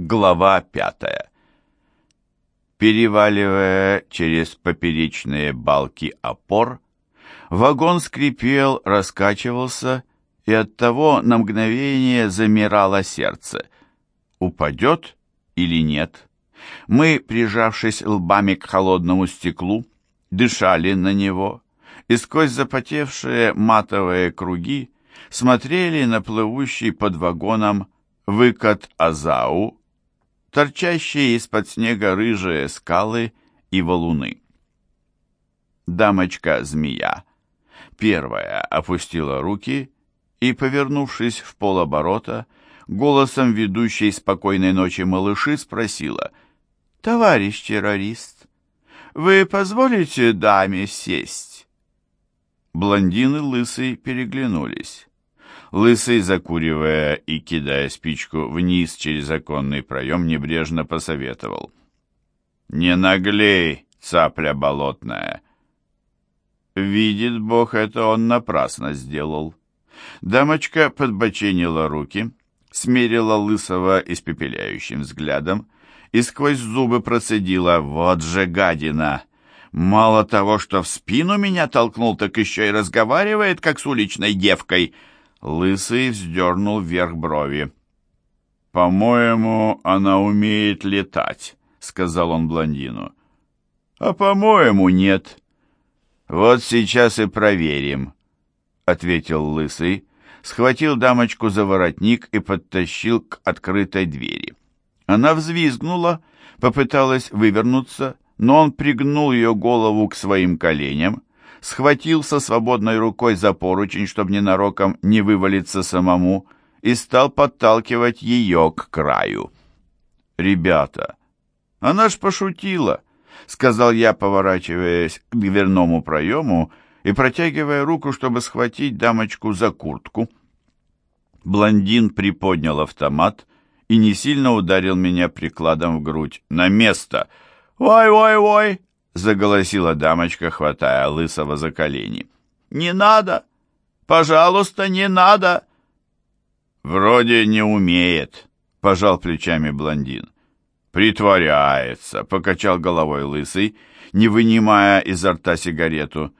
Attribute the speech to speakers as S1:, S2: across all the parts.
S1: Глава пятая. Переваливая через поперечные балки опор, вагон скрипел, раскачивался, и оттого на мгновение замирало сердце. Упадет или нет? Мы, прижавшись лбами к холодному стеклу, дышали на него, и сквозь запотевшие матовые круги смотрели на плывущий под вагоном выкат Азау, торчащие из-под снега рыжие скалы и валуны. Дамочка-змея первая опустила руки и, повернувшись в полоборота, голосом ведущей спокойной ночи малыши спросила, «Товарищ террорист, вы позволите даме сесть?» Блондины лысый переглянулись. Лысый, закуривая и кидая спичку вниз через оконный проем, небрежно посоветовал. «Не наглей, цапля болотная!» Видит Бог, это он напрасно сделал. Дамочка подбоченила руки, смерила Лысого испепеляющим взглядом и сквозь зубы процедила «Вот же гадина! Мало того, что в спину меня толкнул, так еще и разговаривает, как с уличной девкой!» Лысый вздернул вверх брови. «По-моему, она умеет летать», — сказал он блондину. «А по-моему, нет». «Вот сейчас и проверим», — ответил Лысый, схватил дамочку за воротник и подтащил к открытой двери. Она взвизгнула, попыталась вывернуться, но он пригнул ее голову к своим коленям, схватился свободной рукой за поручень, чтобы ненароком не вывалиться самому, и стал подталкивать ее к краю. «Ребята, она ж пошутила», — сказал я, поворачиваясь к дверному проему и протягивая руку, чтобы схватить дамочку за куртку. Блондин приподнял автомат и не сильно ударил меня прикладом в грудь. «На место!» «Ой-ой-ой!» Заголосила дамочка, хватая Лысого за колени. «Не надо! Пожалуйста, не надо!» «Вроде не умеет», — пожал плечами блондин. «Притворяется», — покачал головой Лысый, не вынимая изо рта сигарету.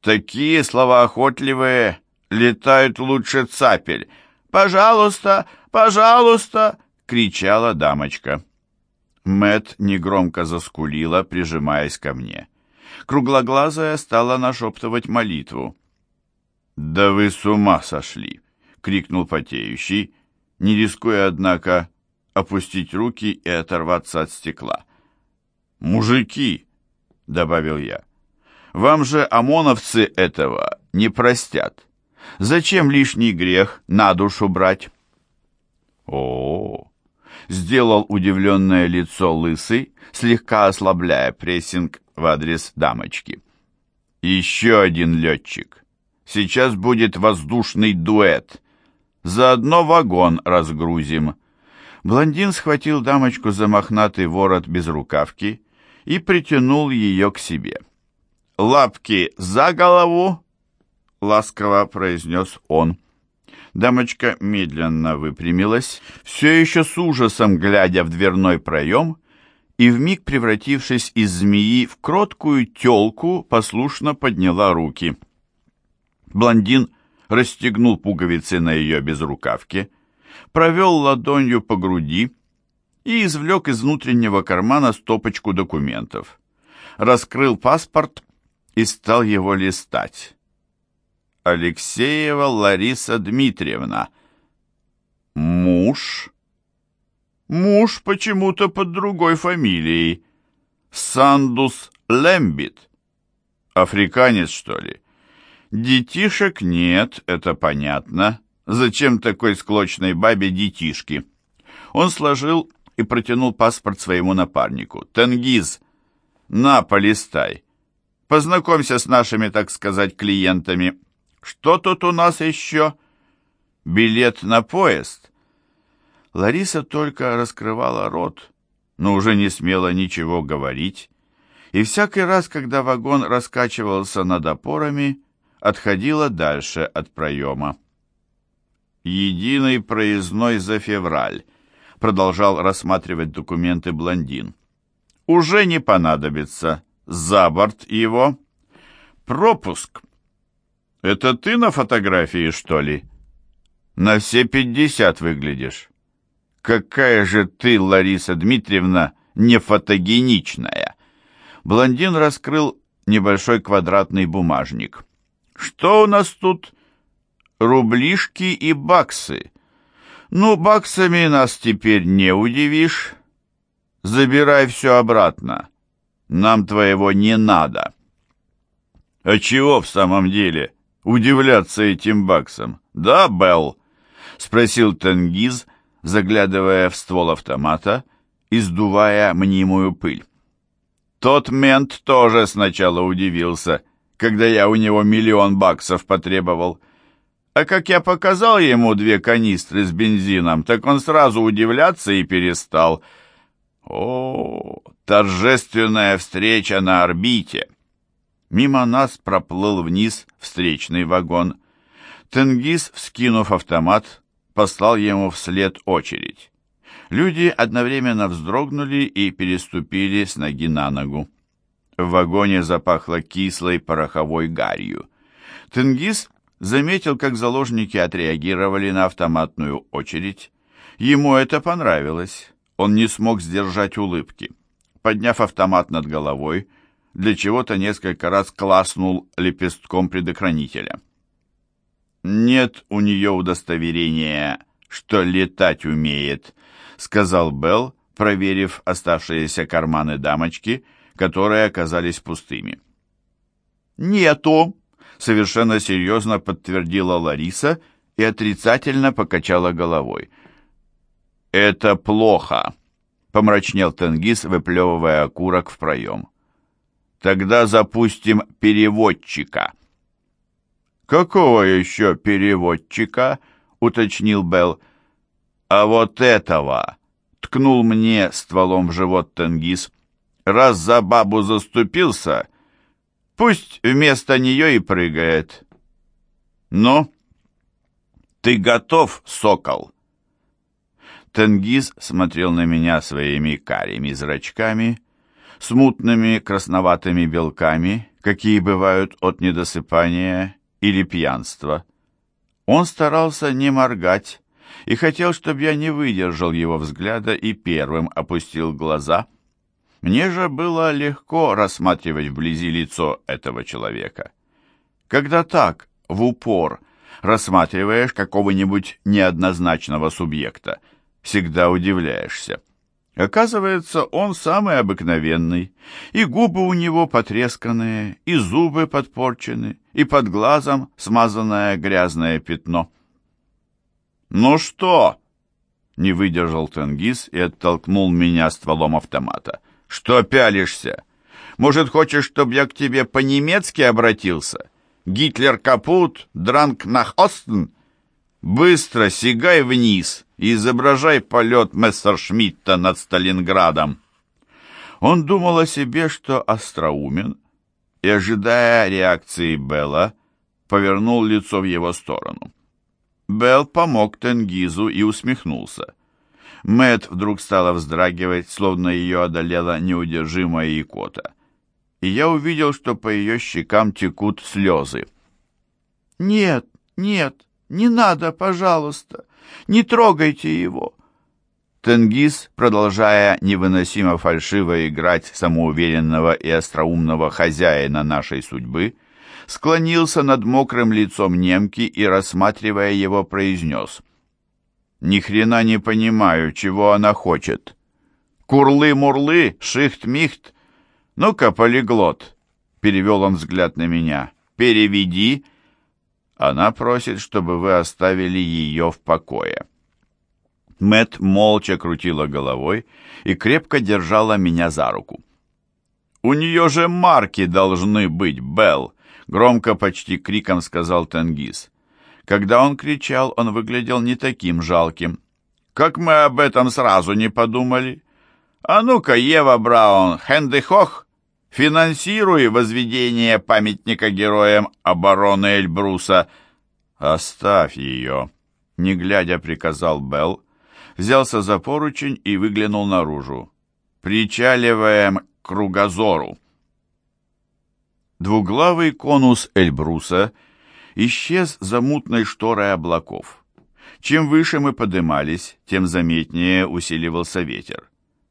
S1: «Такие слова охотливые летают лучше цапель. Пожалуйста, пожалуйста!» — кричала дамочка. Мэт негромко заскулила, прижимаясь ко мне. Круглоглазая стала нашептывать молитву. «Да вы с ума сошли!» — крикнул потеющий, не рискуя, однако, опустить руки и оторваться от стекла. «Мужики!» — добавил я. «Вам же ОМОНовцы этого не простят. Зачем лишний грех на душу брать?» «О-о-о!» Сделал удивленное лицо лысый, слегка ослабляя прессинг в адрес дамочки. «Еще один летчик. Сейчас будет воздушный дуэт. Заодно вагон разгрузим». Блондин схватил дамочку за мохнатый ворот без рукавки и притянул ее к себе. «Лапки за голову!» — ласково произнес он. Дамочка медленно выпрямилась, все еще с ужасом глядя в дверной проем, и вмиг превратившись из змеи в кроткую телку, послушно подняла руки. Блондин расстегнул пуговицы на ее безрукавке, провел ладонью по груди и извлек из внутреннего кармана стопочку документов. Раскрыл паспорт и стал его листать. Алексеева Лариса Дмитриевна. Муж? Муж почему-то под другой фамилией. Сандус Лембит. Африканец, что ли? Детишек нет, это понятно. Зачем такой склочной бабе детишки? Он сложил и протянул паспорт своему напарнику. Тенгиз, на, полистай. Познакомься с нашими, так сказать, клиентами. Что тут у нас еще? Билет на поезд? Лариса только раскрывала рот, но уже не смела ничего говорить, и всякий раз, когда вагон раскачивался над опорами, отходила дальше от проема. «Единый проездной за февраль», — продолжал рассматривать документы блондин. «Уже не понадобится. За борт его. Пропуск. Это ты на фотографии, что ли? На все пятьдесят выглядишь. Какая же ты, Лариса Дмитриевна, не фотогеничная!» Блондин раскрыл небольшой квадратный бумажник. «Что у нас тут?» «Рублишки и баксы. Ну, баксами нас теперь не удивишь. Забирай все обратно. Нам твоего не надо». «А чего в самом деле удивляться этим баксам? Да, Белл?» — спросил Тенгиз, заглядывая в ствол автомата и сдувая мнимую пыль. Тот мент тоже сначала удивился, когда я у него миллион баксов потребовал. А как я показал ему две канистры с бензином, так он сразу удивляться и перестал. О, торжественная встреча на орбите! Мимо нас проплыл вниз встречный вагон. Тенгиз, вскинув автомат, послал ему вслед очередь. Люди одновременно вздрогнули и переступили с ноги на ногу. В вагоне запахло кислой пороховой гарью. Тенгиз заметил, как заложники отреагировали на автоматную очередь. Ему это понравилось. Он не смог сдержать улыбки. Подняв автомат над головой, для чего-то несколько раз класснул лепестком предохранителя. Нет у нее удостоверения, что летать умеет, сказал Белл, проверив оставшиеся карманы дамочки, которые оказались пустыми. «Нету», — совершенно серьезно подтвердила Лариса и отрицательно покачала головой. «Это плохо», — помрачнел Тенгиз, выплевывая окурок в проем. «Тогда запустим переводчика». «Какого еще переводчика?» — уточнил Белл. «А вот этого!» — ткнул мне стволом в живот Тенгиз. «Раз за бабу заступился, пусть вместо нее и прыгает». «Ну, ты готов, сокол?» Тенгиз смотрел на меня своими карими зрачками, смутными красноватыми белками, какие бывают от недосыпания или пьянства. Он старался не моргать, и хотел, чтобы я не выдержал его взгляда и первым опустил глаза. Мне же было легко рассматривать вблизи лицо этого человека. Когда так, в упор, рассматриваешь какого-нибудь неоднозначного субъекта, всегда удивляешься. Оказывается, он самый обыкновенный, и губы у него потресканные, и зубы подпорчены, и под глазом смазанное грязное пятно. «Ну что?» — не выдержал Тенгиз и оттолкнул меня стволом автомата. «Что пялишься? Может, хочешь, чтобы я к тебе по-немецки обратился? Гитлер капут, дранк нах Остен? Быстро сигай вниз и изображай полет Мессершмитта над Сталинградом». Он думал о себе, что остроумен, и, ожидая реакции Белла, повернул лицо в его сторону. Белл помог Тенгизу и усмехнулся. Мэт вдруг стала вздрагивать, словно ее одолела неудержимая икота. И я увидел, что по ее щекам текут слезы. «Нет, нет, не надо, пожалуйста, не трогайте его!» Тенгиз, продолжая невыносимо фальшиво играть самоуверенного и остроумного хозяина нашей судьбы, — склонился над мокрым лицом немки и, рассматривая его, произнес. «Ни хрена не понимаю, чего она хочет. Курлы-мурлы, шихт-михт. Ну-ка, полиглот!» Перевел он взгляд на меня. «Переведи!» Она просит, чтобы вы оставили ее в покое. Мэт молча крутила головой и крепко держала меня за руку. «У нее же марки должны быть, Белл!» Громко, почти криком сказал Тенгиз. Когда он кричал, он выглядел не таким жалким. «Как мы об этом сразу не подумали? А ну-ка, Ева Браун, Хэнди Хох, финансируй возведение памятника героям обороны Эльбруса». «Оставь ее», — не глядя приказал Белл, взялся за поручень и выглянул наружу. «Причаливаем к кругозору!» Двуглавый конус Эльбруса исчез за мутной шторой облаков. Чем выше мы подымались, тем заметнее усиливался ветер.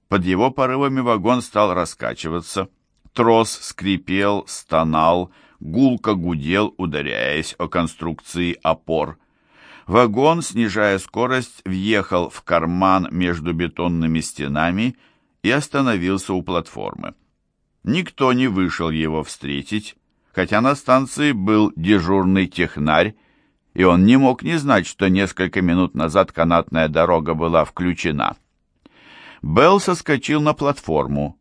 S1: Под его порывами вагон стал раскачиваться. Трос скрипел, стонал, гулко гудел, ударяясь о конструкции опор. Вагон, снижая скорость, въехал в карман между бетонными стенами и остановился у платформы. Никто не вышел его встретить, хотя на станции был дежурный технарь, и он не мог не знать, что несколько минут назад канатная дорога была включена. Белл соскочил на платформу.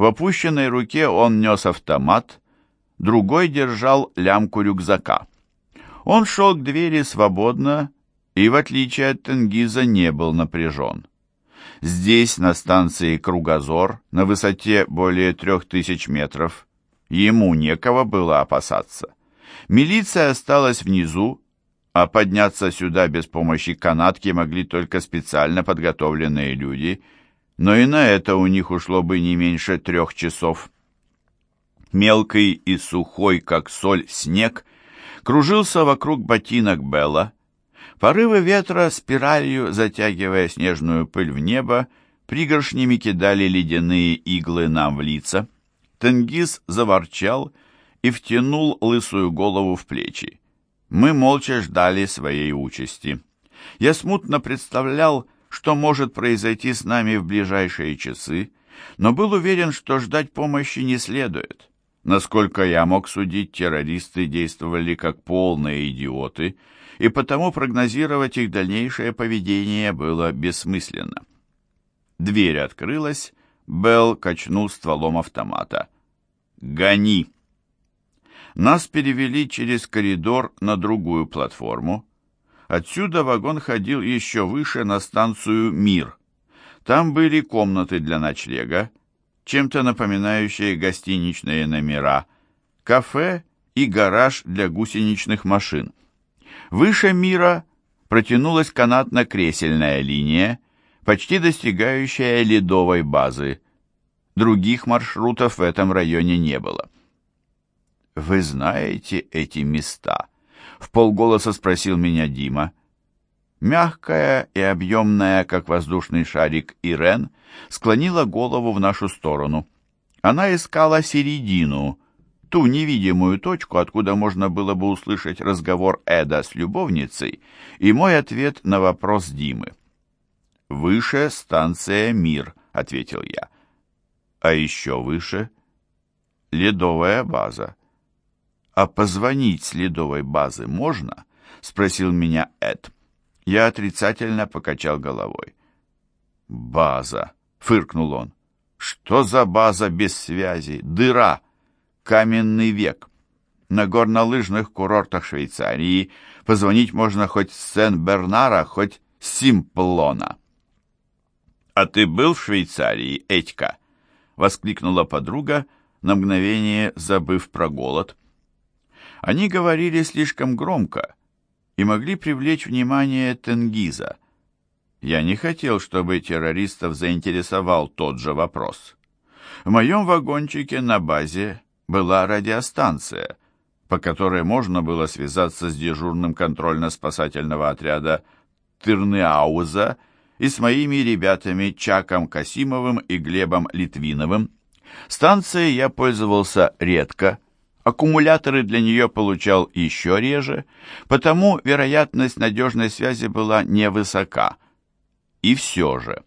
S1: В опущенной руке он нес автомат, другой держал лямку рюкзака. Он шел к двери свободно и, в отличие от Тенгиза, не был напряжен. Здесь, на станции Кругозор, на высоте более трех тысяч метров, ему некого было опасаться. Милиция осталась внизу, а подняться сюда без помощи канатки могли только специально подготовленные люди, но и на это у них ушло бы не меньше трех часов. Мелкий и сухой, как соль, снег кружился вокруг ботинок Белла, Порывы ветра, спиралью затягивая снежную пыль в небо, пригоршнями кидали ледяные иглы нам в лица. Тенгиз заворчал и втянул лысую голову в плечи. Мы молча ждали своей участи. Я смутно представлял, что может произойти с нами в ближайшие часы, но был уверен, что ждать помощи не следует. Насколько я мог судить, террористы действовали как полные идиоты — и потому прогнозировать их дальнейшее поведение было бессмысленно. Дверь открылась, Белл качнул стволом автомата. «Гони!» Нас перевели через коридор на другую платформу. Отсюда вагон ходил еще выше на станцию «Мир». Там были комнаты для ночлега, чем-то напоминающие гостиничные номера, кафе и гараж для гусеничных машин. Выше мира протянулась канатно-кресельная линия, почти достигающая ледовой базы. Других маршрутов в этом районе не было. «Вы знаете эти места?» — в полголоса спросил меня Дима. Мягкая и объемная, как воздушный шарик, Ирен склонила голову в нашу сторону. Она искала середину — ту невидимую точку, откуда можно было бы услышать разговор Эда с любовницей, и мой ответ на вопрос Димы. «Выше станция «Мир», — ответил я. «А еще выше — ледовая база». «А позвонить с ледовой базы можно?» — спросил меня Эд. Я отрицательно покачал головой. «База!» — фыркнул он. «Что за база без связи? Дыра!» каменный век. На горнолыжных курортах Швейцарии позвонить можно хоть с Сен-Бернара, хоть с Симплона. «А ты был в Швейцарии, Этька?» — воскликнула подруга, на мгновение забыв про голод. Они говорили слишком громко и могли привлечь внимание Тенгиза. Я не хотел, чтобы террористов заинтересовал тот же вопрос. В моем вагончике на базе была радиостанция, по которой можно было связаться с дежурным контрольно-спасательного отряда Тырныауза и с моими ребятами Чаком Касимовым и Глебом Литвиновым. Станцией я пользовался редко, аккумуляторы для нее получал еще реже, потому вероятность надежной связи была невысока. И все же.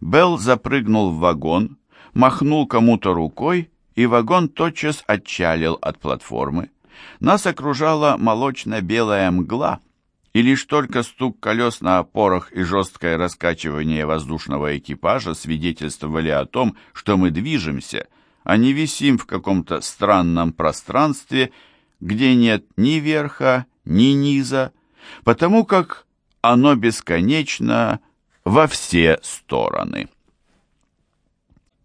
S1: Белл запрыгнул в вагон, махнул кому-то рукой, и вагон тотчас отчалил от платформы. Нас окружала молочно-белая мгла, и лишь только стук колес на опорах и жесткое раскачивание воздушного экипажа свидетельствовали о том, что мы движемся, а не висим в каком-то странном пространстве, где нет ни верха, ни низа, потому как оно бесконечно во все стороны.